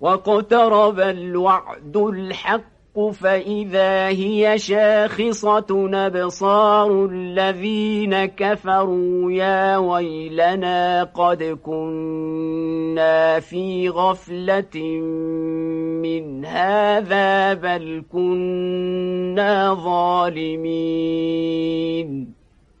واقترب الوعد الحق فإذا هي شاخصة نبصار الذين كفروا يا ويلنا قد كنا في غفلة من هذا بل كنا ظالمين.